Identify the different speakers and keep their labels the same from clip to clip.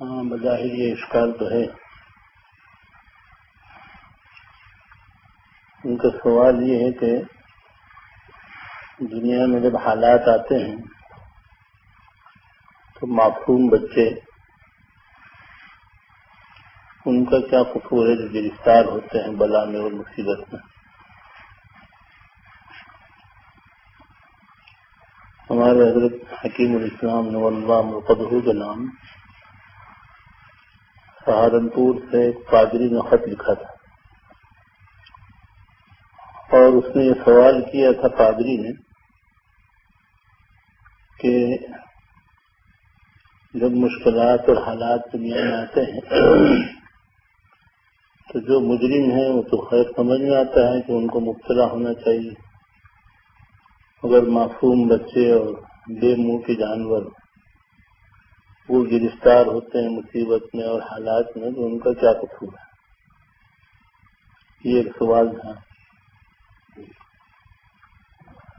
Speaker 1: ہاں بظاہر یہ اشکال تو ہے۔ ان کا سوال یہ ہے کہ دنیا میں جب حالات آتے ہیں تو معصوم بچے ان کا کیا قصور ہے جو گرفتار ہوتے ہیں بلا میں اور مصیبت میں؟ ہمارے حضرت حکیم الاسلام نولہ مرقدہ کے نام سہارنپور سے پادری نے خط لکھا تھا۔ اور اس نے یہ سوال کیا تھا پادری نے کہ جب مشکلات اور حالات دنیا میں آتے ہیں، تو جو مجرم ہیں وہ تو خیر سمجھ میں آتا ہے کہ ان کو مبتلا ہونا چاہیے۔ اگر معصوم بچے اور بے منہ کے جانور وہ گرفتار ہوتے ہیں مصیبت میں اور حالات میں، تو ان کا کیا قصور ہے؟ یہ ایک سوال تھا۔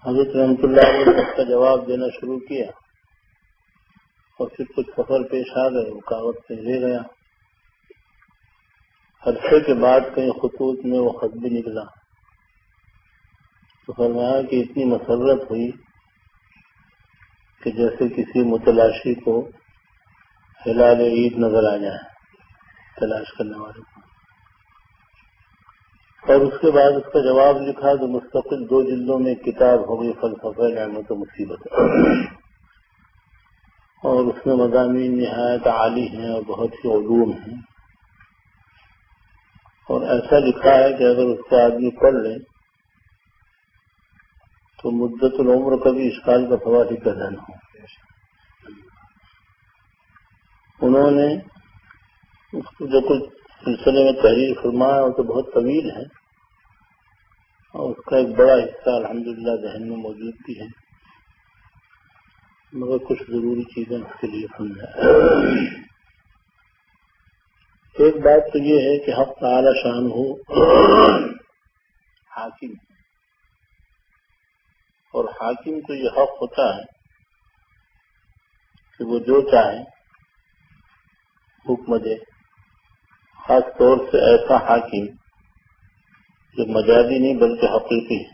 Speaker 1: حضرت رحمت اللہ نے اس کا جواب دینا شروع کیا اور پھر کچھ سفر پیش آ گئے، وہ کاغذ سے لے گیا۔ عرصے کے بعد کئی خطوط میں وہ خط بھی نکلا۔ تو فرمایا کہ اتنی مسرت ہوئی کہ جیسے کسی متلاشی کو ہلال عید نظر آ جائے، تلاش کرنے والے کو۔ اور اس کے بعد اس کا جواب لکھا تو مستقل دو جلدوں میں کتاب ہو گئی، فلسفہ، نعمت و مصیبت۔ اور اس میں مضامین نہایت عالی ہیں اور بہت سی علوم ہیں۔ اور ایسا لکھا ہے کہ اگر اس کو آدمی پڑھ لے، تو مدت العمر کا بھی اسکال کا سوال ہی پیدا نہ ہو۔ انہوں نے اس کو جو کچھ سلسلے میں تحریر فرمایا وہ تو بہت طویل ہے اور اس کا ایک بڑا حصہ الحمدللہ ذہن میں موجود بھی ہے۔ مگر کچھ ضروری چیزیں اس کے لیے سمجھا ایک بات تو یہ ہے کہ حق تعالی شان ہو، حاکم۔ اور حاکم کو یہ حق ہوتا ہے کہ وہ جو چاہے حکم دے۔ خاص طور سے ایسا حاکم جو مجازی نہیں بلکہ حقیقی ہے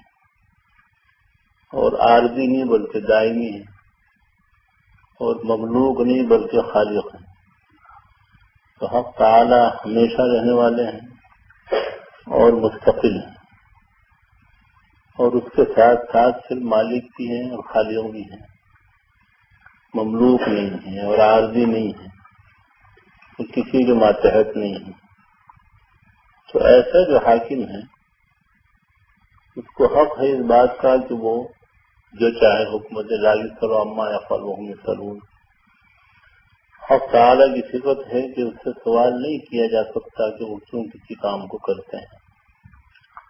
Speaker 1: اور عارضی نہیں بلکہ دائمی ہے اور مملوک نہیں بلکہ خالق ہے۔ تو حق تعالی ہمیشہ رہنے والے ہیں اور مستقل ہیں۔ اور اس کے ساتھ ساتھ پھر مالک بھی ہیں اور خالیوں بھی ہیں۔ مملوک نہیں ہیں اور عارضی نہیں ہے کسی کے ماتحت نہیں ہے۔ تو ایسا جو حاکم ہے، اس کو حق ہے اس بات کا کہ وہ جو چاہے حکمت لائی کرو اما یا فلوم سرون حق تعالی کی صفت ہے کہ اس سے سوال نہیں کیا جا سکتا کہ وہ کیوں کسی کام کو کرتے ہیں۔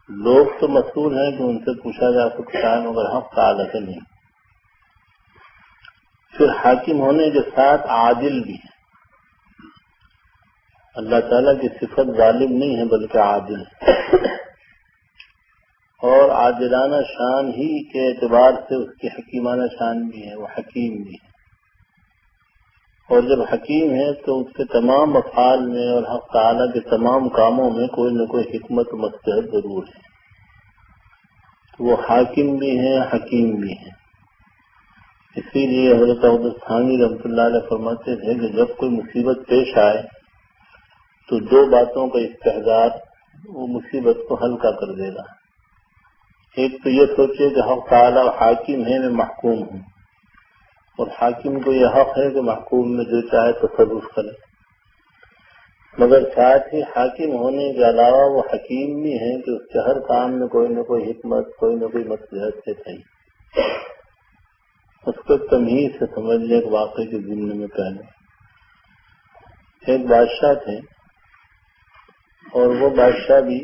Speaker 1: لوگ تو مسئول ہیں کہ ان سے پوچھا جا سکتا ہے، مگر حق تعالی سے نہیں۔ پھر حاکم ہونے کے ساتھ عادل بھی ہے اللہ تعالیٰ کی صفت غالب نہیں ہے بلکہ عادل اور عادلانہ شان ہی کے اعتبار سے اس کی حکیمانہ شان بھی ہے، وہ حکیم بھی ہے۔ اور جب حکیم ہے تو اس کے تمام افعال میں اور حق تعالیٰ کے تمام کاموں میں کوئی نہ کوئی حکمت مستحد ضرور ہے۔ وہ حاکم بھی ہیں، حکیم بھی ہیں۔ اسی لیے حضرت عبدالثانی رحمۃ اللہ علیہ فرماتے تھے کہ جب کوئی مصیبت پیش آئے تو دو باتوں کا استحدار وہ مصیبت کو ہلکا کر دے گا۔ ایک تو یہ سوچے کہ حق تعالی حاکم ہے میں محکوم ہوں۔ اور حاکم کو یہ حق ہے کہ محکوم میں جو چاہے تصرف کرے۔ مگر ساتھ ہی حاکم ہونے کے علاوہ وہ حکیم بھی ہیں کہ اس کے ہر کام میں کوئی نہ کوئی حکمت، کوئی نہ کوئی مصلحت سے صحیح اس کو تمیز سے سمجھنے ایک واقعے کے ذمے میں پہلے۔ ایک بادشاہ تھے۔ اور وہ بادشاہ بھی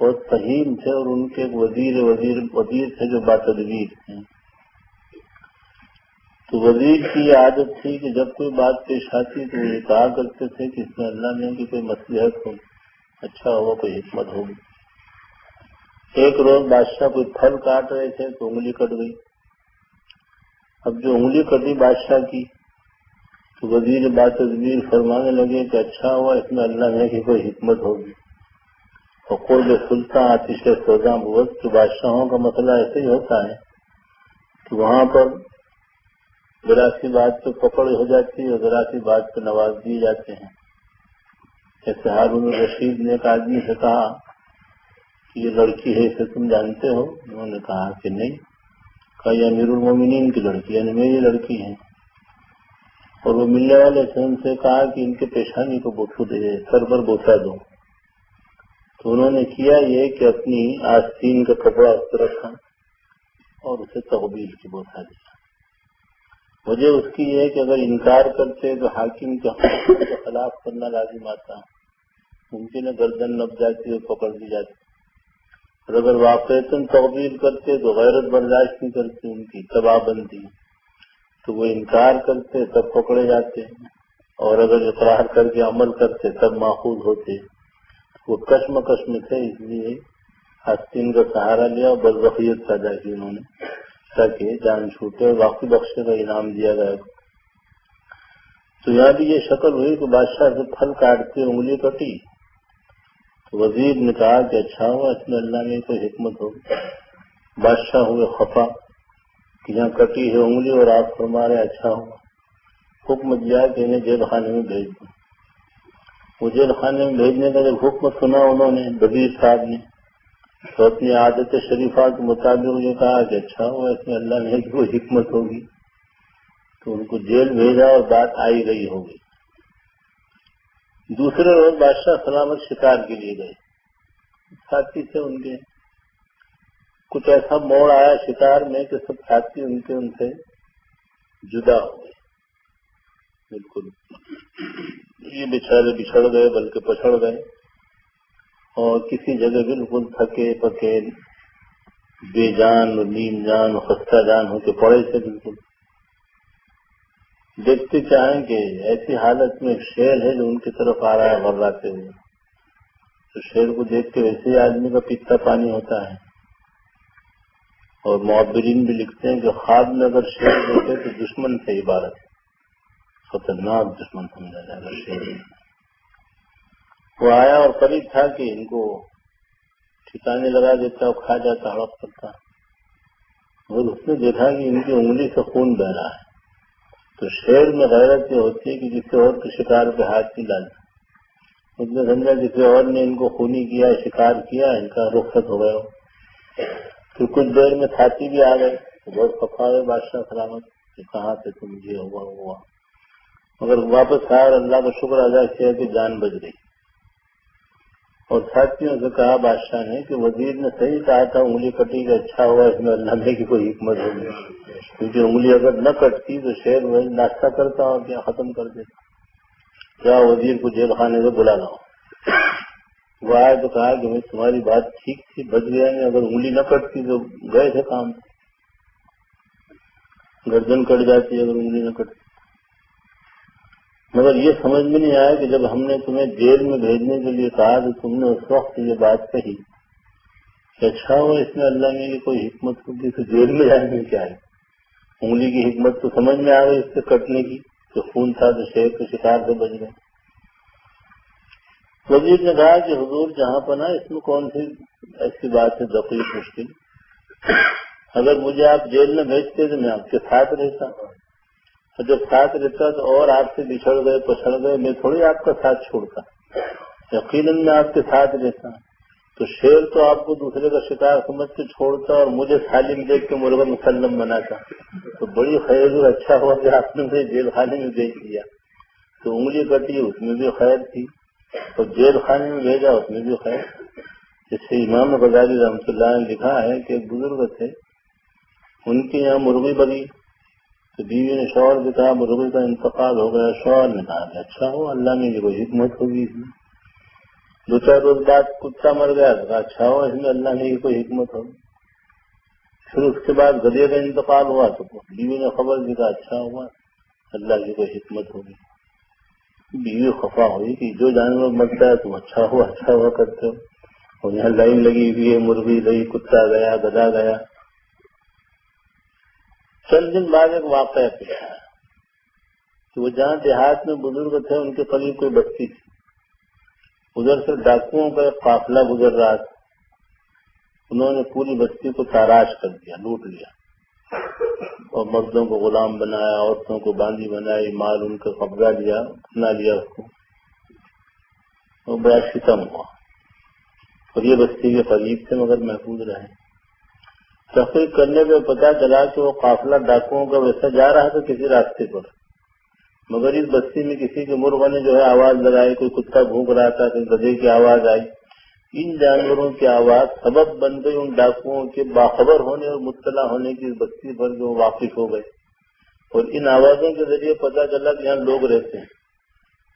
Speaker 1: بہت فہیم تھے اور ان کے ایک وزیر وزیر وزیر تھے جو باتدبیر تھے۔ تو وزیر کی یہ عادت تھی کہ جب کوئی بات پیش آتی تو وہ یہ کہا کرتے تھے کہ اس میں اللہ نے کہ کوئی مصلحت ہو اچھا ہوا، کوئی حکمت ہوگی ایک روز بادشاہ کوئی پھل کاٹ رہے تھے تو انگلی کٹ گئی۔ اب جو انگلی کٹی بادشاہ کی وزیر بات تدبیر فرمانے لگے کہ اچھا ہوا، اس میں اللہ نے کی کوئی حکمت ہوگی۔ اور جو سلطان آتش سودا بہت تو بادشاہوں کا مسئلہ ایسے ہی ہوتا ہے کہ وہاں پر ذراسی بات پہ پکڑ ہو جاتی ہے اور ذراسی بات پہ نواز دیے جاتے ہیں۔ جیسے ہارون رشید نے ایک آدمی سے کہا کہ یہ لڑکی ہے، اسے تم جانتے ہو؟ انہوں نے کہا کہ نہیں۔ کہا، یہ امیر المومنین کی لڑکی یعنی میری لڑکی ہے اور وہ ملنے والے تھے ان سے کہا کہ ان کے پیشانی کو بوسو دے، سر پر بوسا دو۔ تو انہوں نے کیا یہ کہ اپنی آستین کا کپڑا اس رکھا اور اسے تقبیل کی بوسا دیا وجہ اس کی یہ کہ اگر انکار کرتے تو حاکم کے خلاف کرنا لازم آتا۔ ممکن ہے گردن لگ جاتی اور پکڑ دی جاتی۔ اور اگر واقع تقبیر کرتے تو غیرت برداشت نہیں کرتے ان کی تباہ بندی۔ تو وہ انکار کرتے، تب پکڑے جاتے۔ اور اگر اقرار کر کے عمل کرتے، تب ماخوذ ہوتے۔ وہ کشم کشم تھے، اس لیے آستین کا سہارا لیا اور بدبخیت پیدا کی انہوں نے، تاکہ جان چھوٹے اور واقعی بخشے کا انعام دیا گیا تو یہاں بھی یہ شکل ہوئی کہ بادشاہ سے پھل کاٹتے انگلی کٹی۔ تو وزیر نے کہا کہ اچھا ہوا، اس میں اللہ میں کوئی حکمت ہو۔ بادشاہ ہوئے خفا۔ کہ یہاں کٹی ہے انگلی اور آپ فرما رہے اچھا ہوا حکم دیا کہ انہیں جیل خانے میں بھیج دوں۔ وہ جیل خانے میں بھیجنے کا جب حکم سنا انہوں نے وزیر صاحب نے، تو اپنی عادت شریفہ کے مطابق یہ کہا کہ اچھا ہوا اس میں اللہ نے کوئی حکمت ہوگی، تو ان کو جیل بھیجا اور بات آئی گئی ہوگی۔ دوسرے روز بادشاہ سلامت شکار کے لیے گئے۔ ساتھی سے ان کے۔ کچھ ایسا موڑ آیا شکار میں کہ سب ساتھی ان کے ان سے جدا ہو گئے۔ بالکل۔ یہ بچھڑے بچھڑ گئے، بلکہ پچھڑ گئے۔ اور کسی جگہ بالکل تھکے پکے بے جان اور نیم جان خستہ جان ہو کے پڑے تھے بالکل۔ دیکھتے چاہیں کہ ایسی حالت میں ایک شیر ہے جو ان کی طرف آ رہا ہے غراتے ہوئے تو شیر کو دیکھ کے ویسے ہی آدمی کا پیتا پانی ہوتا ہے۔ اور معبرین بھی لکھتے ہیں کہ خواب میں اگر شیر دیکھے تو دشمن سے عبارت۔ خطرناک دشمن سمجھا جائے گا شیر وہ آیا اور قریب تھا کہ ان کو ٹھکانے لگا دیتا اور کھا جاتا، ہڑپ کرتا۔ اور اس نے دیکھا کہ ان کی انگلی سے خون بہ رہا ہے۔ تو شیر میں غیرت یہ ہوتی ہے کہ کسی اور کے شکار پہ ہاتھ نہیں ڈالتا۔ اس نے سمجھا کسی اور نے ان کو خونی کیا، شکار کیا، ان کا رخصت ہو گیا۔ پھر کچھ دیر میں ساتھی بھی آ گئے بہت پکا ہوئے بادشاہ سلامت، کہ کہاں سے تم یہ ہوا ہوا۔ مگر واپس آیا اور اللہ کا شکر ادا کیا کہ جان بچ گئی۔ اور ساتھیوں سے کہا بادشاہ نے کہ وزیر نے صحیح کہا تھا، انگلی کٹی کا اچھا ہوا، اس میں اللہ کی کوئی حکمت ہوگی کیونکہ انگلی اگر نہ کٹتی تو شہر وہ ناشتہ کرتا اور کیا ختم کر دیتا۔ کیا وزیر کو جیل خانے سے بلا لاؤ وہ آئے تو کہا کہ میں تمہاری بات ٹھیک تھی، بچ گیا نہیں اگر انگلی نہ کٹتی تو گئے تھے کام۔ گردن کٹ جاتی، اگر انگلی نہ کٹتی۔ مگر یہ سمجھ میں نہیں آیا کہ جب ہم نے تمہیں جیل میں بھیجنے کے لیے کہا تو تم نے اس وقت یہ بات کہی کہ اچھا ہو، اس میں اللہ نے کوئی حکمت ہوگی تو جیل میں جانے میں کیا ہے؟ انگلی کی حکمت تو سمجھ میں آ گئی اس سے کٹنے کی جو خون تھا تو شیر کے شکار سے بچ گئے۔ وزیر نے کہا کہ حضور جہاں پنا اس میں کون سی ایسی بات ہے دقیق مشکل؟ اگر مجھے آپ جیل میں بھیجتے تو میں آپ کے ساتھ رہتا۔ اور جب ساتھ رہتا تو اور آپ سے بچھڑ گئے، پچھڑ گئے، میں تھوڑی آپ کا ساتھ چھوڑتا۔ یقیناً میں آپ کے ساتھ رہتا۔ تو شیر تو آپ کو دوسرے کا شکار سمجھ کے چھوڑتا اور مجھے سالم دیکھ کے مرغ مسلم بناتا۔ تو بڑی خیر اچھا ہوا کہ آپ نے مجھے جیل خانے میں بھیج دیا۔ تو انگلی کٹی اس میں بھی خیر تھی۔ اور جیل خانے میں بھیجا اس میں بھی خیر۔ جس سے امام غزالی رحمۃ اللہ نے لکھا ہے کہ ایک بزرگ تھے، ان کے یہاں مرغی بگی تو بیوی نے شوہر بھی کہا، مرغی کا انتقال ہو گیا، شوہر نے کہا کہ اچھا ہو، اللہ میں کوئی حکمت ہوگی اس میں۔ دو چار روز بعد کتا مر گیا، تو کہا اچھا ہو، اس میں اللہ میں کوئی حکمت ہوگی۔ پھر اس کے بعد گدے کا انتقال ہوا، تو بیوی نے خبر دی کہا اچھا ہوا، اللہ کی کوئی حکمت ہوگی۔ بیوی خفا ہوئی کہ جو جانور مرتا ہے تم اچھا ہوا اچھا ہوا کرتے ہو۔ اور یہاں لائن لگی ہوئی ہے، مرغی گئی، کتا گیا، گدا گیا۔ چند دن بعد ایک واقعہ پیش کہ وہ جہاں دیہات میں بزرگ تھے، ان کے قریب کوئی بستی تھی۔ ادھر سے ڈاکوؤں کا ایک قافلہ گزر رہا تھا۔ انہوں نے پوری بستی کو تاراش کر دیا، لوٹ لیا۔ اور مردوں کو غلام بنایا، عورتوں کو باندھی بنائی، مال ان کا قبضہ لیا بنا لیا اس کو۔ وہ بڑا ختم ہوا۔ اور یہ بستی کے قریب سے مگر محفوظ رہے۔ تحقیق کرنے پہ پتا چلا کہ وہ قافلہ ڈاکوؤں کا ویسا جا رہا تھا کسی راستے پر۔ مگر اس بستی میں کسی کے مرغ نے جو ہے آواز لگائی، کوئی کتا بھونک رہا تھا، کوئی گدے کی آواز آئی۔ ان جانوروں کی آواز سبب بن گئی، ان ڈاکوؤں کے باخبر ہونے اور مطلع ہونے کی بستی پر جو واقف ہو گئے اور ان آوازوں کے ذریعے پتا چلا کہ یہاں لوگ رہتے ہیں۔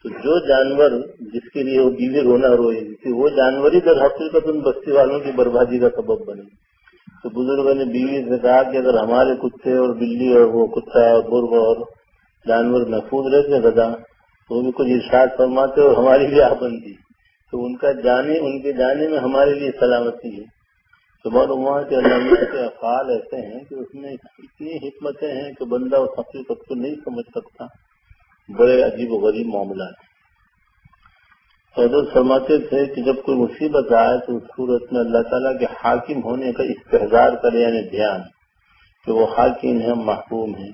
Speaker 1: تو جو جانور جس کے لیے وہ بیوی رونا روئی تھی وہ جانور ہی در حقیقت ان بستی والوں کی بربادی کا سبب بنے۔ تو بزرگوں نے بیوی سے کہا کہ اگر ہمارے کتے اور بلی اور وہ کتا اور برگ اور جانور محفوظ رہتے غذا، تو بھی کچھ ارشاد فرماتے اور ہماری بھی آبندی تو ان کا جانے، ان کے جانے میں ہمارے لیے سلامتی ہے۔ تو معلوم ہوا کہ اللہ کے افعال ایسے ہیں کہ اس میں اتنی حکمتیں ہیں کہ بندہ اس حقیقت کو نہیں سمجھ سکتا۔ بڑے عجیب و غریب معاملات حضرت فرماتے تھے کہ جب کوئی مصیبت آئے تو اس صورت میں اللہ تعالیٰ کے حاکم ہونے کا استحظار کرے یعنی دھیان کہ وہ حاکم ہیں، محکوم ہیں۔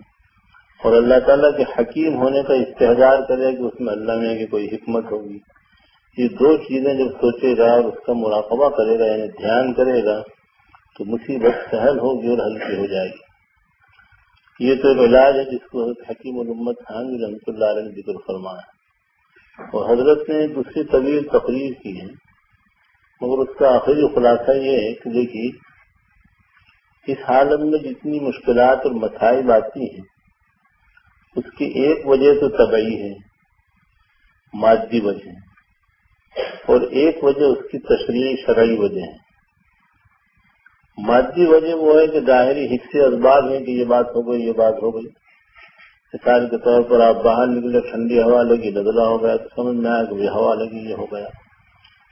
Speaker 1: اور اللہ تعالیٰ کے حکیم ہونے کا استحجار کرے کہ اس میں اللہ میں کی کوئی حکمت ہوگی۔ یہ دو چیزیں جب سوچے گا اور اس کا مراقبہ کرے گا یعنی دھیان کرے گا، تو مصیبت سہل ہوگی اور ہلکی ہو جائے گی۔ یہ تو ایک علاج ہے جس کو حکیم الامت خان رحمۃ اللہ علیہ ذکر فرمایا۔ اور حضرت نے دوسری طویل تقریر کی ہے، مگر اس کا آخری خلاصہ یہ ہے کہ دیکھیے، اس حالت میں جتنی مشکلات اور مسائل آتی ہیں، اس کی ایک وجہ تو طبعی ہے، مادی وجہ۔ اور ایک وجہ اس کی تشریح شرعی وجہ ہے۔ مادی وجہ وہ ہے کہ ظاہری حصے اسباب ہیں کہ یہ بات ہو گئی، یہ بات ہو گئی۔ مثال کے طور پر آپ باہر نکلے، ٹھنڈی ہوا لگی لدلا ہو گیا تو سمجھ میں آیا کہ یہ ہوا لگی، یہ ہو گیا۔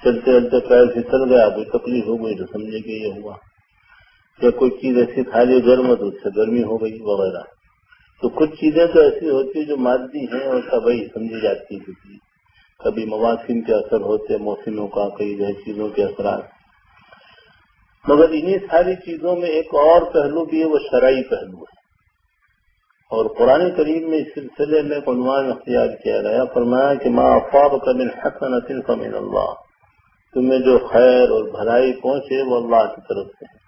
Speaker 1: چلتے چلتے پیر پھسل گیا، کوئی تکلیف ہو گئی تو سمجھے کہ یہ ہوا۔ یا کوئی چیز ایسی کھا لی، گرم تو اس سے گرمی ہو گئی وغیرہ۔ تو کچھ چیزیں تو ایسی ہوتی ہیں جو مادی ہیں اور سبھی سمجھی جاتی ہیں۔ کبھی مواسم کے اثر ہوتے موسموں کا کئی جو چیزوں کے اثرات۔ مگر انہیں ساری چیزوں میں ایک اور پہلو بھی ہے، وہ شرعی پہلو ہے۔ اور قرآن کریم میں اس سلسلے میں عنوان اختیار کیا گیا فرمایا کہ ماں افواب کا من حسن اصل اللہ تمہیں جو خیر اور بھلائی پہنچے، وہ اللہ کی طرف سے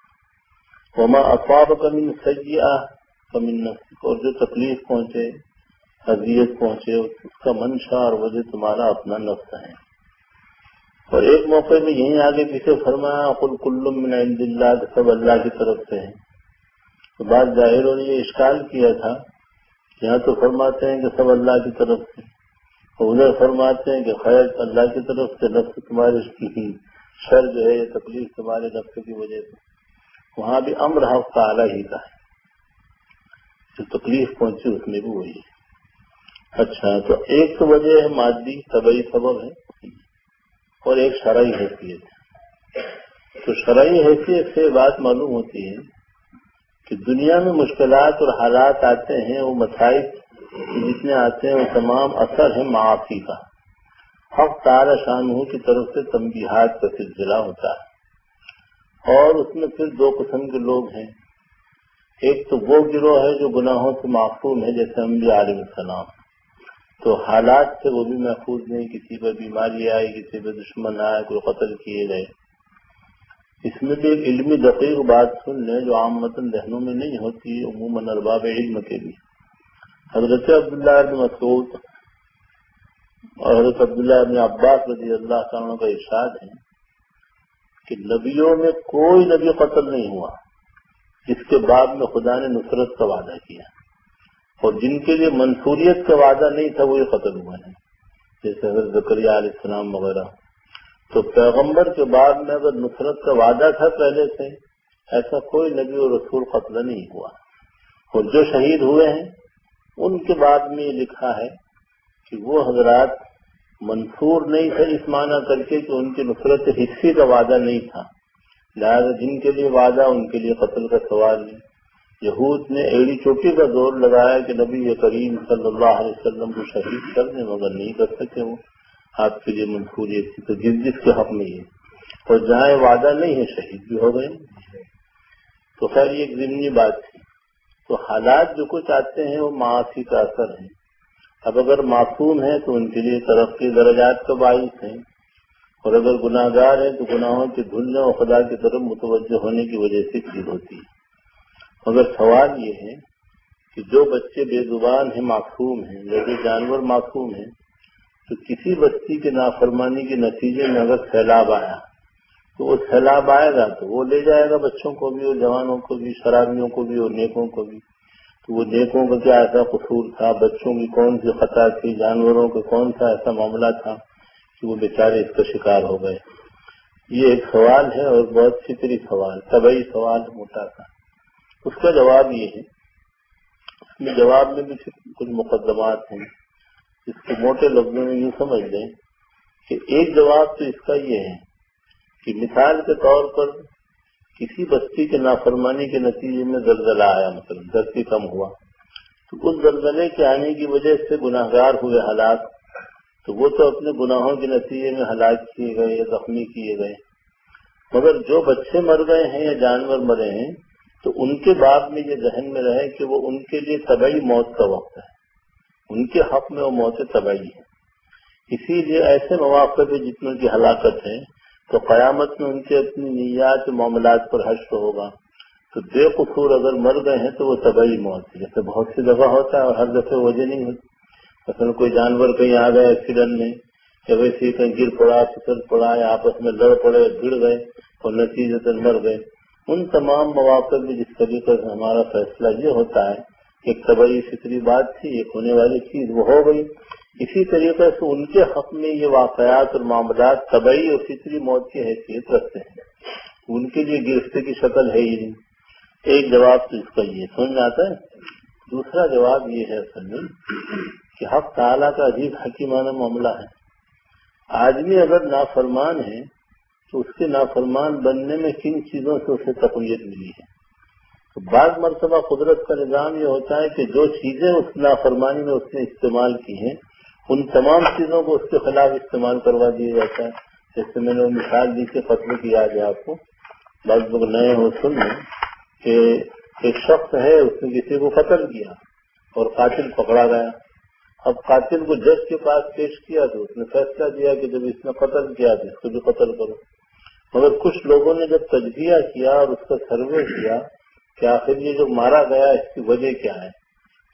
Speaker 1: وہ ماں افواب کا من سیاح اور جو تکلیف پہنچے اذیت پہنچے، اس کا منشا اور وجہ تمہارا اپنا نفس ہے۔ اور ایک موقع میں یہیں آگے پیچھے فرمایا کل من عند اللہ، سب اللہ کی طرف سے ہیں۔ تو بات ظاہروں نے یہ اشکال کیا تھا؟ یہاں تو فرماتے ہیں کہ سب اللہ کی طرف سے۔ اور ادھر فرماتے ہیں کہ خیر اللہ کی طرف سے، نفس تمہارے شر جو ہے یہ تکلیف تمہارے نفس کی وجہ سے۔ وہاں بھی امر حق اعلیٰ ہی کا ہے۔ جو تکلیف پہنچی، اس میں بھی وہی ہے۔ اچھا تو ایک تو وجہ ہے مادی طبعی سبب ہے اور ایک شرعی حیثیت تو شرعی حیثیت سے بات معلوم ہوتی ہے کہ دنیا میں مشکلات اور حالات آتے ہیں، وہ مسائل جتنے آتے ہیں، وہ تمام اثر ہے معافی کا۔ حق تارا شاہ کی طرف سے تنبیہات کا سلسلہ ہوتا ہے۔ اور اس میں پھر دو قسم کے لوگ ہیں۔ ایک تو وہ گروہ ہے جو گناہوں سے معصوم ہے، جیسے ہم بھی عالم السلام۔ تو حالات سے وہ بھی محفوظ نہیں، کسی پر بیماری آئی، کسی پہ دشمن آئے کوئی قتل کیے گئے۔ اس میں بھی ایک علمی دقیق بات سن لیں جو عام متن ذہنوں میں نہیں ہوتی، عموماً ارباب علم کے بھی حضرت عبداللہ ابن مسعود اور حضرت عبداللہ ابن عباس رضی اللہ تعالیٰ کا ارشاد ہے کہ نبیوں میں کوئی نبی قتل نہیں ہوا۔ جس کے بعد میں خدا نے نصرت کا وعدہ کیا۔ اور جن کے لیے منصوریت کا وعدہ نہیں تھا، وہ یہ قتل ہوئے ہیں۔ جیسے اگر زکریہ علیہ السلام وغیرہ۔ تو پیغمبر کے بعد میں اگر نصرت کا وعدہ تھا پہلے سے، ایسا کوئی نبی اور رسول قتل نہیں ہوا۔ اور جو شہید ہوئے ہیں، ان کے بعد میں یہ لکھا ہے کہ وہ حضرات منصور نہیں تھے، اس معنی کر کے کہ ان کی نصرت حصے کا وعدہ نہیں تھا۔ لہٰذا جن کے لیے وعدہ، ان کے لیے قتل کا سوال نہیں یہود نے ایڑی چوٹی کا زور لگایا کہ نبی کریم صلی اللہ علیہ وسلم کو شہید کر دیں مگر نہیں کر سکے وہ۔ آپ کے لیے منصوری تھی تو جس جس کے حق میں یہ۔ اور جہاں وعدہ نہیں ہے، شہید بھی ہو گئے۔ تو خیر، یہ ایک ضمنی بات تھی۔ تو حالات جو کچھ آتے ہیں، وہ معاشی کا اثر ہے اب اگر معصوم ہے تو ان کے لیے ترقی درجات کا باعث ہیں۔ اور اگر گناہ گار ہے تو گناہوں کے دھلنے اور خدا کی طرف متوجہ ہونے کی وجہ سے چیز ہوتی ہے۔ مگر سوال یہ ہے کہ جو بچے بے زبان ہیں معصوم ہیں یا جو جانور معصوم ہیں، تو کسی بستی کے نافرمانی کے نتیجے میں اگر سیلاب آیا، تو وہ سیلاب آئے گا تو وہ لے جائے گا بچوں کو بھی اور جوانوں کو بھی، شرابیوں کو بھی اور نیکوں کو بھی۔ تو وہ نیکوں کا کیا ایسا قصور تھا؟ بچوں کی کون سی خطا تھی؟ جانوروں کا کون سا ایسا معاملہ تھا کہ وہ بیچارے اس کا شکار ہو گئے؟ یہ ایک سوال ہے اور بہت فکری سوال، طبعی سوال موٹا تھا۔ اس کا جواب یہ ہے، اس میں جواب میں بھی کچھ مقدمات ہیں۔ اس کو موٹے لفظوں میں یوں سمجھ لیں کہ ایک جواب تو اس کا یہ ہے کہ مثال کے طور پر کسی بستی کے نافرمانی کے نتیجے میں زلزلہ آیا مطلب دھرتی کم ہوا۔ تو اس زلزلے کے آنے کی وجہ سے گناہ گار ہوئے حالات، تو وہ تو اپنے گناہوں کے نتیجے میں ہلاک کیے گئے یا زخمی کیے گئے۔ مگر جو بچے مر گئے ہیں یا جانور مرے ہیں تو ان کے بعد میں یہ ذہن میں رہے کہ وہ ان کے لیے طبعی موت کا وقت ہے۔ ان کے حق میں وہ موت طبعی ہے۔ اسی لیے ایسے مواقع پہ جتنے کی ہلاکت ہے تو قیامت میں ان کے اپنی نیات معاملات پر حشر ہوگا۔ تو بے قصور اگر مر گئے ہیں تو وہ طبعی موت ہے۔ جیسے بہت سی جگہ ہوتا ہے اور ہر دفعہ وجہ نہیں ہوتی۔ اصل کوئی جانور کہیں آ گئے ایکسیڈنٹ میں، یا ویسے کہیں گر پڑا، پھسل پڑا، یا آپس میں لڑ پڑے گر گئے اور نتیجے مر گئے۔ ان تمام مواقع میں جس طریقے سے ہمارا فیصلہ یہ ہوتا ہے کہ طبعی فطری بات تھی، ایک ہونے والی چیز وہ ہو گئی۔ اسی طریقے سے ان کے حق میں یہ واقعات اور معاملات طبعی اور فطری موت کی حیثیت رکھتے ہیں۔ ان کے لیے گرفتے کی شکل ہے ہی نہیں۔ ایک جواب تو اس کا یہ سمجھ آتا ہے۔ دوسرا جواب یہ ہے اصل میں کہ حق تعالیٰ کا عجیب حکیمانہ معاملہ ہے۔ آدمی اگر نافرمان ہے تو اس کے نافرمان بننے میں کن چیزوں سے اسے تقویت ملی ہے؟ تو بعض مرتبہ قدرت کا نظام یہ ہوتا ہے کہ جو چیزیں اس نافرمانی میں اس نے استعمال کی ہیں، ان تمام چیزوں کو اس کے خلاف استعمال کروا دیا جاتا ہے۔ جیسے میں نے وہ مثال دی کہ قتل کی یاد ہے آپ کو۔ بعض لوگ نئے ہو سن لیں کہ ایک شخص ہے، اس نے کسی کو قتل کیا اور قاتل پکڑا گیا۔ اب قاتل کو جج کے پاس پیش کیا تو اس نے فیصلہ دیا کہ جب اس نے قتل کیا تو اس کو بھی قتل کرو۔ مگر کچھ لوگوں نے جب تجزیہ کیا اور اس کا سروے کیا کہ آخر یہ جو مارا گیا اس کی وجہ کیا ہے؟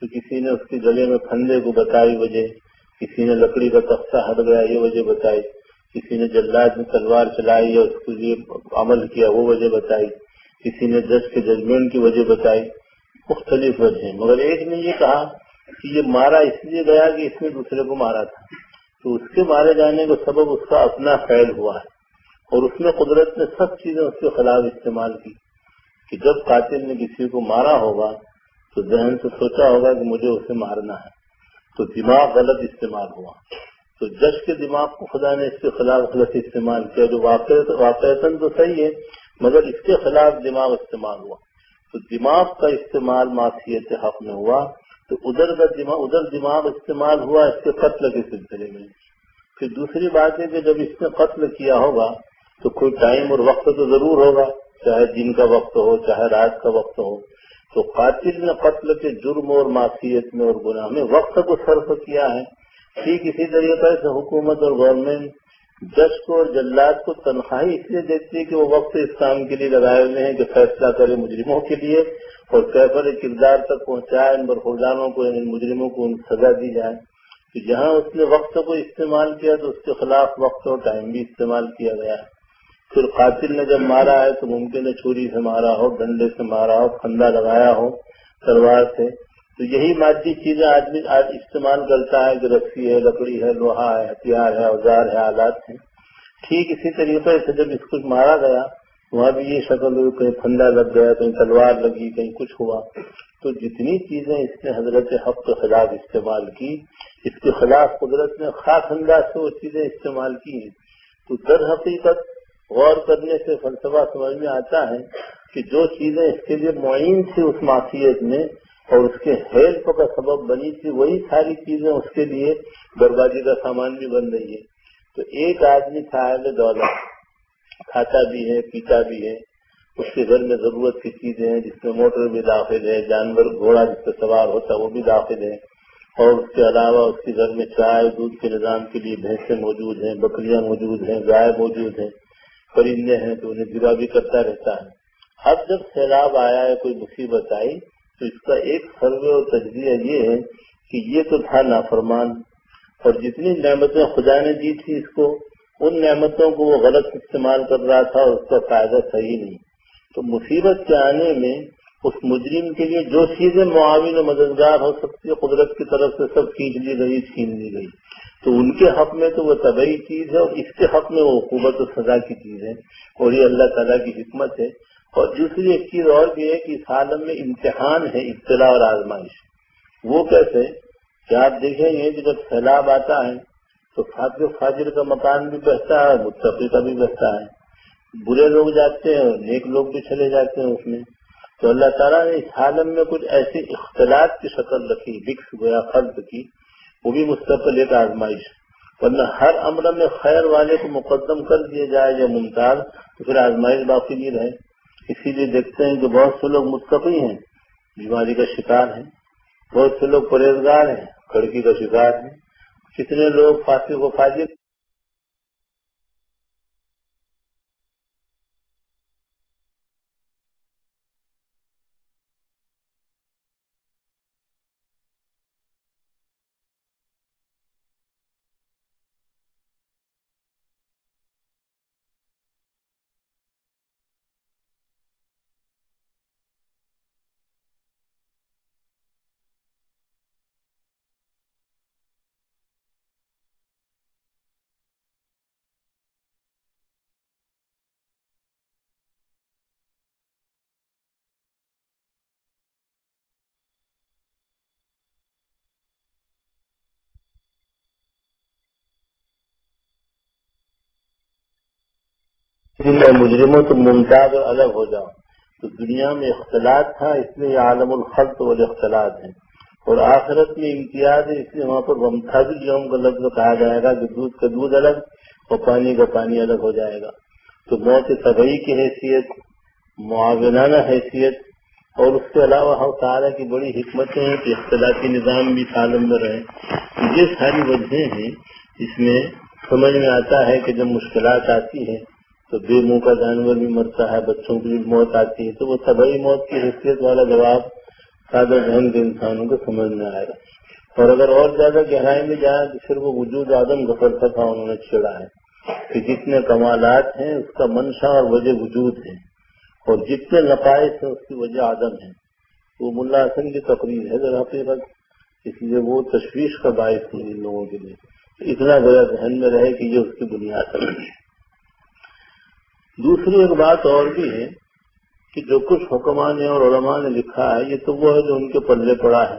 Speaker 1: تو کسی نے اس کے گلے میں پھندے کو بتائی وجہ، کسی نے لکڑی کا تختہ ہٹ گیا یہ وجہ بتائی، کسی نے جلد میں تلوار چلائی یا اس کے لیے عمل کیا وہ وجہ بتائی، کسی نے جج کے ججمنٹ کی وجہ بتائی، مختلف وجہ مگر ایک نے یہ کہا کہ یہ مارا اس لیے گیا کہ اس نے دوسرے کو مارا تھا۔ تو اس کے مارے جانے کا سبب اس کا اپنا فیل ہوا ہے۔ اور اس میں قدرت نے سب چیزیں اس کے خلاف استعمال کی کہ جب قاتل نے کسی کو مارا ہوگا تو ذہن سے سوچا ہوگا کہ مجھے اسے مارنا ہے۔ تو دماغ غلط استعمال ہوا۔ تو جج کے دماغ کو خدا نے اس کے خلاف غلط استعمال کیا جو واقع تو صحیح ہے، مگر اس کے خلاف دماغ استعمال ہوا۔ تو دماغ کا استعمال معاشیت حق میں ہوا۔ تو ادھر کا دماغ ادھر دماغ استعمال ہوا، اس کے قتل کے سلسلے میں۔ پھر دوسری بات ہے کہ جب اس نے قتل کیا ہوگا تو کوئی ٹائم اور وقت تو ضرور ہوگا، چاہے دن کا وقت ہو، چاہے رات کا وقت ہو۔ تو قاتل نے قتل کے جرم اور معصیت میں اور گناہ میں وقت کو صرف کیا ہے۔ ٹھیک اسی طریقے سے حکومت اور گورنمنٹ جج کو اور جلات کو تنخواہی اس لیے دیتی ہے کہ وہ وقت اس کام کے لیے لگائے ہوئے ہیں کہ فیصلہ کرے مجرموں کے لیے اور کیفر کردار تک پہنچائے، ان برخوردانوں کو یعنی مجرموں کو ان سزا دی جائے۔ کہ جہاں اس نے وقت کو استعمال کیا تو اس کے خلاف وقت اور ٹائم بھی استعمال کیا گیا۔ ہے پھر قاتل نے جب مارا ہے تو ممکن ہے چھری سے مارا ہو، ڈنڈے سے مارا ہو، کھندا لگایا ہو تلوار سے۔ تو یہی مادی چیزیں آدمی آج استعمال کرتا ہے کہ رسی ہے، لکڑی ہے، لوہا ہے، ہتھیار ہے، اوزار ہے، آلات ہیں۔ ٹھیک اسی طریقے سے جب اس کو مارا گیا، وہاں بھی یہ شکل ہوئی، کہیں پھندا لگ گیا، کہیں تلوار لگی، کہیں کچھ ہوا۔ تو جتنی چیزیں اس نے حضرت حق کے خلاف استعمال کی، اس کے خلاف قدرت نے خاص انداز سے وہ چیزیں استعمال کی ہیں۔ تو در حقیقت غور کرنے سے فلسفہ سمجھ میں آتا ہے کہ جو چیزیں اس کے لیے معین تھی اس معصیت میں اور اس کے ہیلپ کا سبب بنی تھی، وہی ساری چیزیں اس کے لیے بربادی کا سامان بھی بن رہی ہے تو ایک آدمی صاحب دولت، کھاتا بھی ہے، پیتا بھی ہے۔ اس کے گھر میں ضرورت کی چیزیں ہیں، جس میں موٹر بھی داخل ہے، جانور، گھوڑا جس پہ سوار ہوتا ہے، وہ بھی داخل ہے۔ اور اس کے علاوہ اس کے گھر میں چائے، دودھ کے نظام کے لیے بھینسیں موجود ہیں، بکریاں موجود ہیں، گائے موجود ہیں۔ پرندے ہیں تو انہیں گرا بھی کرتا رہتا ہے۔ اب جب سیلاب آیا ہے، کوئی مصیبت آئی، تو اس کا ایک سروے اور تجزیہ یہ ہے کہ یہ تو تھا نافرمان۔ اور جتنی نعمتیں خدا نے دی تھی اس کو، ان نعمتوں کو وہ غلط استعمال کر رہا تھا اور اس کا فائدہ صحیح نہیں۔ تو مصیبت کے آنے میں اس مجرم کے لیے جو چیزیں معاون و مددگار ہو سکتی ہے قدرت کی طرف سے سب کھینچ لی گئی، چھین لی گئی۔ تو ان کے حق میں تو وہ طبعی چیز ہے اور اس کے حق میں وہ حکومت و سزا کی چیز ہے۔ اور یہ اللہ تعالیٰ کی حکمت ہے۔ اور دوسری ایک چیز اور بھی ہے کہ اس عالم میں امتحان ہے، اطلاع اور آزمائش۔ وہ کیسے؟ کہ آپ دیکھیں گے کہ جب سیلاب آتا ہے، تو فاطر فاجر کا مکان بھی بہتا ہے متفق کا بھی بہتا ہے۔ برے لوگ جاتے ہیں اور نیک لوگ بھی چلے جاتے ہیں اس میں۔ تو اللہ تعالیٰ نے اس عالم میں کچھ ایسی اختلاط کی شکل رکھی بکس گویا خرد کی، وہ بھی مستقل ایک آزمائش۔ ورنہ ہر عمر میں خیر والے کو مقدم کر دیا جائے یا ممتاز، تو پھر آزمائش باقی نہیں رہے۔ اسی لیے دیکھتے ہیں کہ بہت سے لوگ مستقی ہیں، بیماری کا شکار ہیں۔ بہت سے لوگ پرہیزگار ہیں، کھڑکی کا شکار ہیں۔ کتنے لوگ فاصل و فاجر میں مجرموں تو ممتاز اور الگ ہو جاؤں تو دنیا میں اختلاط تھا، اس لیے عالم الخلط والے اختلاط ہیں اور آخرت میں امتیاز ہے، اس لیے وہاں پر ممتازی یوم کا لفظ کہا جائے گا، کہ دودھ کا دودھ الگ اور پانی کا پانی الگ ہو جائے گا۔ تو موت طبعی کی حیثیت، معاونانہ حیثیت، اور اس کے علاوہ ہم تعالیٰ کی بڑی حکمتیں ہیں کہ اختلاطی نظام بھی عالم میں رہے۔ یہ ساری وجہیں ہیں، اس میں سمجھ میں آتا ہے کہ جب مشکلات آتی ہیں تو بے منہ کا جانور بھی مرتا ہے، بچوں کی بھی موت آتی ہے، تو وہ سبھی موت کی حیثیت والا جواب سادہ ذہن کے انسانوں کو سمجھ میں آئے گا۔ اور اگر اور زیادہ گہرائی میں جائے تو پھر وہ وجود آدم گفرتا تھا انہوں نے چھیڑا ہے۔ کہ جتنے کمالات ہیں، اس کا منشا اور وجہ وجود ہے اور جتنے نقائص ہیں، اس کی وجہ آدم ہے وہ ملا حسن کی تقریر ہے ذرا حقیقت۔ اس لیے وہ تشویش کا باعث ہے ان لوگوں کے لیے۔ اتنا گیا ذہن میں رہے کہ یہ اس کی بنیاد ہے۔ دوسری ایک بات اور بھی ہے کہ جو کچھ حکمان نے اور علماء نے لکھا ہے، یہ تو وہ ہے جو ان کے پلے پڑا ہے۔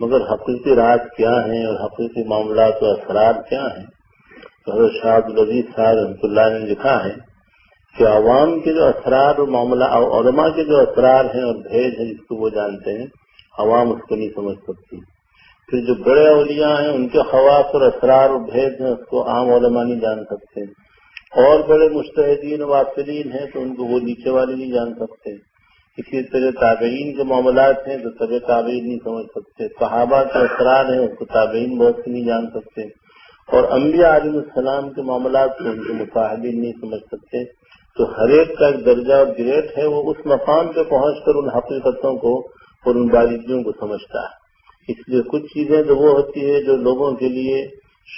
Speaker 1: مگر حقیقی راز کیا ہیں اور حقیقی معاملات و اثرات کیا ہیں؟ حضرت شاہ العزیز صاحب رحمۃ اللہ نے لکھا ہے کہ عوام کے جو اثرات اور معاملہ علماء کے جو اثرار ہیں اور بھیج ہیں، جس کو وہ جانتے ہیں، عوام اس کو نہیں سمجھ سکتی۔ پھر جو بڑے اولیاء ہیں، ان کے خواص اور اثرار اور بھیج ہیں، اس کو عام علماء نہیں جان سکتے۔ اور بڑے مشتحدین وافرین ہیں تو ان کو وہ نیچے والے نہیں جان سکتے۔ اسی طرح تابعین کے معاملات ہیں تو سب تابعین نہیں سمجھ سکتے۔ صحابہ کے اثرات ہیں اس کو تابعین بہت سے نہیں جان سکتے۔ اور انبیاء علیہ السلام کے معاملات کو ان کے مفاہدین نہیں سمجھ سکتے۔ تو ہر ایک کا ایک درجہ اور گریٹ ہے، وہ اس مقام پہ پہنچ کر ان حقیقتوں کو اور ان باریکیوں کو سمجھتا ہے۔ اس لیے کچھ چیزیں تو وہ ہوتی ہے جو لوگوں کے لیے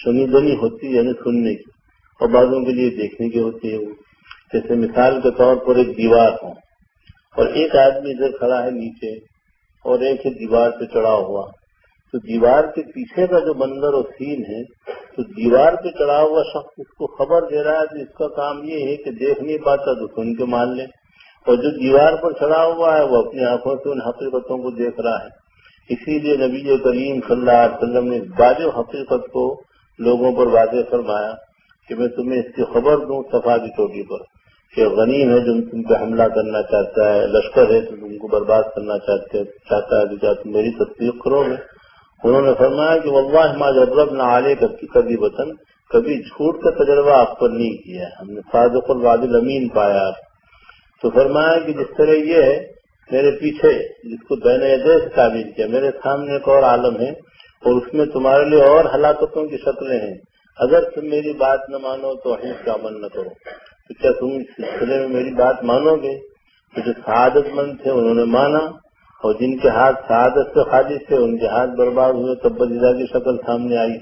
Speaker 1: سنی دنی ہوتی ہے یعنی سننے کی۔ اور بعضوں کے لیے دیکھنے کی ہوتی ہے وہ۔ جیسے مثال کے طور پر ایک دیوار ہو، اور ایک آدمی ادھر کھڑا ہے نیچے اور ایک ہی دیوار پہ چڑھا ہوا۔ تو دیوار کے پیچھے کا جو بندر اور سین ہے، تو دیوار پہ چڑھا ہوا شخص اس کو خبر دے رہا ہے تو اس کا کام یہ ہے کہ دیکھ نہیں پاتا، تو سن کے مان لے۔ اور جو دیوار پر چڑھا ہوا ہے، وہ اپنی آنکھوں سے ان حقیقتوں کو دیکھ رہا ہے۔ اسی لیے نبی کریم صلی اللہ علیہ وسلم نے باز حقیقت کو لوگوں پر واضح فرمایا۔ کہ میں تمہیں اس کی خبر دوں صفا کی چوٹی پر۔ کہ غنیم ہے جو تم پہ حملہ کرنا چاہتا ہے، لشکر ہے تو تم کو برباد کرنا چاہتے چاہتا ہے کیا تم میری تصدیق کرو گے۔ انہوں نے فرمایا کہ واللہ ما جرب نہ آلے کبھی وطن، کبھی جھوٹ کا تجربہ آپ پر نہیں کیا۔ ہم نے صادق الوادل امین پایا۔ تو فرمایا کہ جس طرح یہ ہے، میرے پیچھے جس کو بین دیش تعبیر کیا، میرے سامنے ایک اور عالم ہے اور اس میں تمہارے لیے اور ہلاکتوں کی شکلیں ہیں۔ اگر تم میری بات نہ مانو تو حیث کا عمل نہ کرو۔ تو کیا تم اس سلسلے میں میری بات مانو گے؟ تو جو سعادت مند تھے انہوں نے مانا، اور جن کے ہاتھ سعادت سے خالی تھے، ان کے ہاتھ برباد ہوئے، تب بدیدہ کی شکل سامنے آئی۔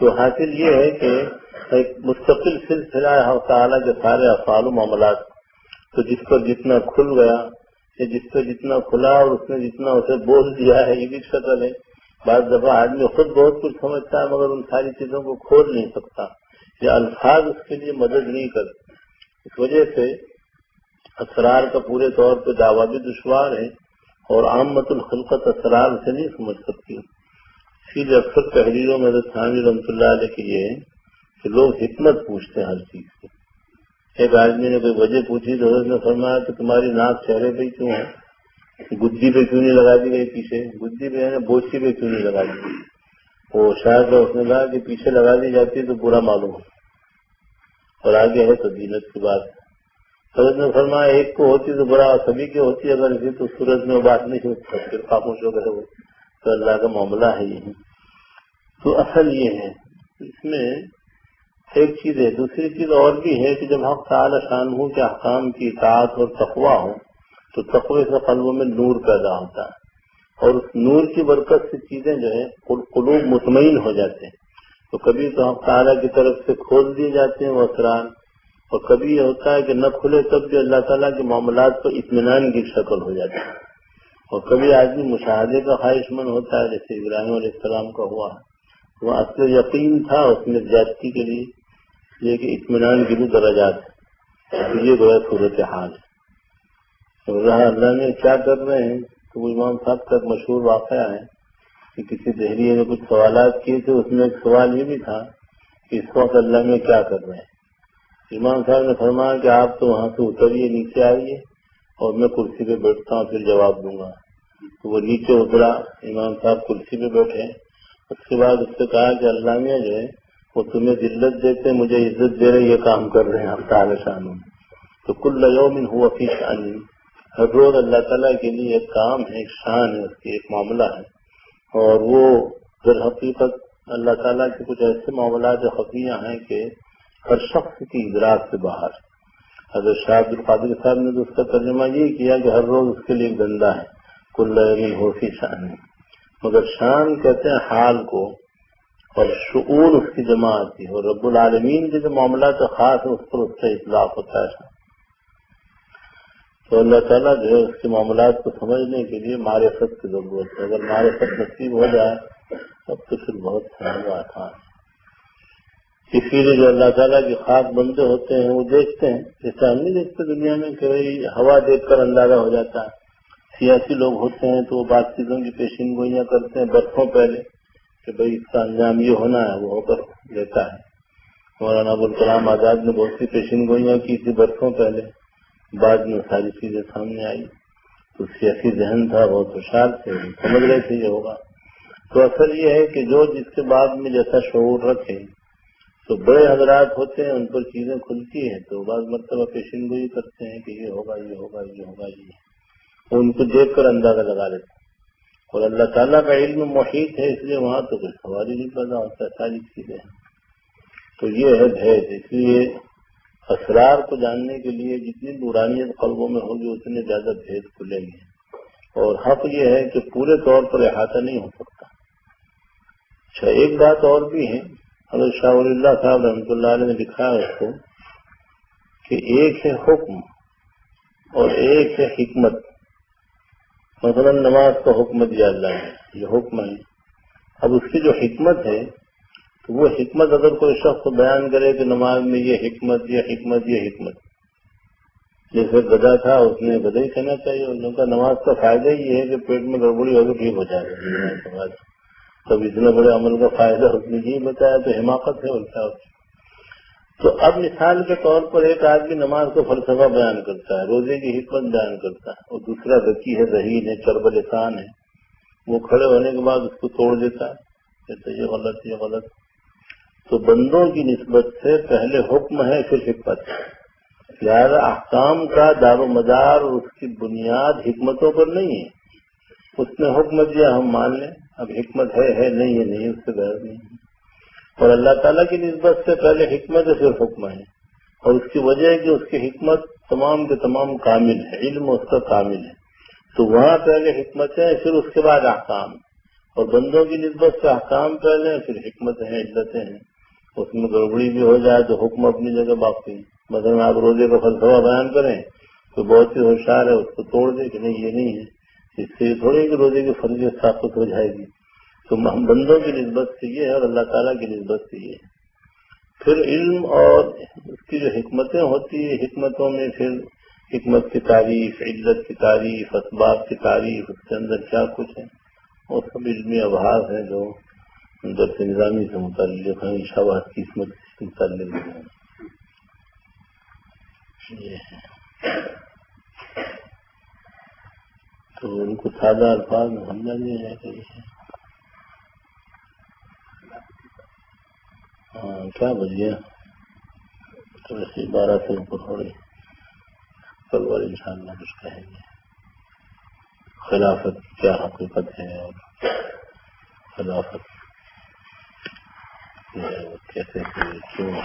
Speaker 1: تو حاصل یہ ہے کہ ایک مستقل سلسلہ ہے تعالیٰ کے سارے افعال و معاملات۔ تو جس پر جتنا کھل گیا، یا جس پر جتنا کھلا اور اس نے جتنا اسے بول دیا ہے، یہ بھی شکل ہے۔ بعض دفعہ آدمی خود بہت کچھ سمجھتا ہے، مگر ان ساری چیزوں کو کھول نہیں سکتا، یا الفاظ اس کے لیے مدد نہیں کرتے۔ اس وجہ سے اسرار کا پورے طور پہ دعویٰ بھی دشوار ہے، اور عام الخلقت اسرار سے نہیں سمجھ سکتی۔ اسی لیے اکثر تحریروں میں ثانی رحمۃ اللہ علیہ کی یہ ہے کہ لوگ حکمت پوچھتے ہیں ہر چیز سے ایک آدمی نے کوئی وجہ پوچھی تو نے فرمایا کہ تمہاری ناک چہرے پہ کیوں ہے؟ گدی پہ کیوں نہیں لگا دی گئی پیچھے؟ گدی پہ یعنی بوچھی پہ کیوں نہیں لگا دی گئی؟ وہ شاید اس نے کہا کہ پیچھے لگا دی جاتی ہے تو برا معلوم ہو۔ اور آگے ہے تو دینت کی بات۔ حضرت نے فرمایا، ایک کو ہوتی تو برا، سبھی کی ہوتی، اگر اسی تو سورج میں بات نہیں ہوتی پھر خاموش ہو گئے وہ۔ تو اللہ کا معاملہ ہے یہ تو اصل یہ ہے، اس میں ایک چیز ہے، دوسری چیز اور بھی ہے کہ جب حق تعالی شان ہو، کہ حکام کی اطاعت اور تقوا ہو تو تقوی سے قلبوں میں نور پیدا ہوتا ہے۔ اور اس نور کی برکت سے چیزیں جو ہے قلوب مطمئن ہو جاتے ہیں۔ تو کبھی تو ہم تعالیٰ کی طرف سے کھول دیے جاتے ہیں وہ اثران۔ اور کبھی یہ ہوتا ہے کہ نہ کھلے تب بھی اللہ تعالیٰ کے معاملات پر اطمینان کی شکل ہو جاتی ہے۔ اور کبھی آدمی مشاہدے کا خواہش مند ہوتا ہے، جیسے ابراہیم علیہ السلام کا ہوا۔ وہ اصل یقین تھا اس میں زیادتی کے لیے، یہ کہ اطمینان کی بھی درجات یہ گویا صورت حال ہے اللہ نے کیا کر رہے ہیں تو وہ امام صاحب کا مشہور واقعہ ہے کہ کسی دہلی نے کچھ سوالات کیے تھے، اس میں ایک سوال یہ بھی تھا کہ اس وقت اللہ میں کیا کر رہے ہیں؟ امام صاحب نے فرمایا کہ آپ تو وہاں سے اتریے، نیچے آئیے اور میں کرسی پہ بیٹھتا ہوں، پھر جواب دوں گا۔ تو وہ نیچے اترا، امام صاحب کرسی پہ بیٹھے۔ اس کے بعد اس سے کہا کہ اللہ میں جو ہے، وہ تمہیں دلت دیتے، مجھے عزت دے رہے، یہ کام کر رہے ہیں ہفتہ شانوں تو کل یوم ہوا کی شانی ہر روز اللہ تعالیٰ کے لیے ایک کام ہے، ایک شان ہے، اس کی ایک معاملہ ہے۔ اور وہ در حقیقت اللہ تعالیٰ کے کچھ ایسے معاملات جو خفیہ ہیں کہ ہر شخص کی ادراک سے باہر۔ حضرت شاہ عبد القادر صاحب نے تو اس کا ترجمہ یہ کیا کہ ہر روز اس کے لیے گندا ہے۔ کل ہوفی شان ہے۔ مگر شان کہتے ہیں حال کو اور شعور اس کی جمع آتی ہے اور رب العالمین کے جو معاملات خاص ہیں، اس پر اس کا اطلاق ہوتا ہے۔ تو اللہ تعالیٰ جو ہے اس کے معاملات کو سمجھنے کے لیے معرفت کی ضرورت ہے۔ اگر معرفت نصیب ہو جائے، تب تو پھر بہت سہل آسان ہے اسی لیے جو اللہ تعالیٰ کی خاص بندے ہوتے ہیں، وہ دیکھتے ہیں۔ جیسے ہم نہیں دیکھتے دنیا میں کہ بھائی ہوا دیکھ کر اندازہ ہو جاتا ہے۔ سیاسی لوگ ہوتے ہیں تو وہ بات چیزوں کی پیشین گوئیاں کرتے ہیں برسوں پہلے کہ بھائی اس کا انجام یہ ہونا ہے، وہ ہو کر لیتا ہے۔ مولانا ابوالکلام آزاد نے بہت سی پیشین گوئیاں کی تھی برسوں پہلے۔ بعد میں ساری چیزیں سامنے آئی۔ تو سیاسی ذہن تھا، بہت ہوشیار تھے سمجھ رہے تھے یہ ہوگا۔ تو اصل یہ ہے کہ جو جس کے بعد میں جیسا شعور رکھے، تو بڑے حضرات ہوتے ہیں، ان پر چیزیں کھلتی ہیں۔ تو بعض مرتبہ پیشن گوئی کرتے ہیں کہ یہ ہوگا یہ ہوگا یہ ہوگا، یہ ان کو دیکھ کر اندازہ لگا لیتے اور اللہ تعالیٰ کا علم محیط ہے، اس لیے وہاں تو کوئی سوال ہی نہیں پیدا ہوتا ساری چیزیں۔ تو یہ ہے بھید، اس لیے اسرار کو جاننے کے لیے جتنی نورانیت قلبوں میں ہوگی اتنے زیادہ بھید کھلیں گے اور حق یہ ہے کہ پورے طور پر احاطہ نہیں ہو سکتا۔ اچھا ایک بات اور بھی ہے۔ حضرت شاہ ولی اللہ صاحب رحمۃ اللہ علیہ نے لکھا ہے اس کو کہ ایک ہے حکم اور ایک ہے حکمت۔ مثلا نماز کا حکم دیا اللہ ہے یہ حکم ہے۔ اب اس کی جو حکمت ہے وہ حکمت اگر کوئی شخص بیان کرے کہ نماز میں یہ حکمت یہ حکمت یہ حکمت۔ جیسے گدا تھا، اس نے گدا ہی کہنا چاہیے۔ ان کا نماز کا فائدہ یہ ہے کہ پیٹ میں گڑبڑی ہوگی ٹھیک ہو جائے۔ گا تب اتنے بڑے عمل کا فائدہ اس نے یہ بتایا تو حماقت ہے الٹا تو اب مثال کے طور پر ایک آدمی نماز کو فلسفہ بیان کرتا ہے، روزے کی حکمت بیان کرتا ہے اور دوسرا ذکی ہے ذہین ہے چرب لسان ہے۔ وہ کھڑے ہونے کے بعد اس کو توڑ دیتا ہے۔ کہتے یہ غلط یہ غلط۔ تو بندوں کی نسبت سے پہلے حکم ہے پھر حکمت ہے۔ لہذا احکام کا دار و مدار اور اس کی بنیاد حکمتوں پر نہیں ہے۔ اس نے حکم دیا، ہم مان لیں۔ اب حکمت ہے ہے نہیں ہے نہیں، اس سے بحث نہیں۔ ہے اور اللہ تعالیٰ کی نسبت سے پہلے حکمت صرف حکم ہے۔ اور اس کی وجہ ہے کہ اس کی حکمت تمام کے تمام کامل ہے، علم اس کا کامل ہے۔ تو وہاں پہلے حکمت ہے، پھر اس کے بعد احکام۔ اور بندوں کی نسبت سے احکام پہلے پھر حکمت ہیں، عزتیں ہیں۔ اس میں گڑبڑی بھی ہو جائے تو حکم اپنی جگہ باقی مثلاً آپ روزے کا فلسفہ بیان کریں تو بہت ہی ہوشیار ہے، اس کو توڑ دے کہ نہیں، یہ نہیں ہے۔ اس سے تھوڑی کہ روزے کی فرضی ثابت ہو جائے گی۔ تو بندوں کی نسبت سے یہ ہے اور اللہ تعالیٰ کی نسبت سے یہ ہے۔ پھر علم اور اس کی جو حکمتیں ہوتی ہیں، حکمتوں میں پھر حکمت کی تعریف، عزت کی تعریف، اسباب کی تعریف، اس کے اندر کیا کچھ ہے؟ وہ سب علمی آباز ہیں جو اندر سے نظامی سے متعلق ہیں شاہباد کی قسمت سے متعلق ہیں۔ تو ان کو سادہ الفاظ میں سمجھا دیا جائے کہ ہے۔ ہاں کیا بجے تو ویسے بارہ سے اوپر تھوڑی کل بار ان شاء اللہ کچھ کہیں گے۔ خلافت کیا حقیقت ہے اور خلافت 那这这是中文。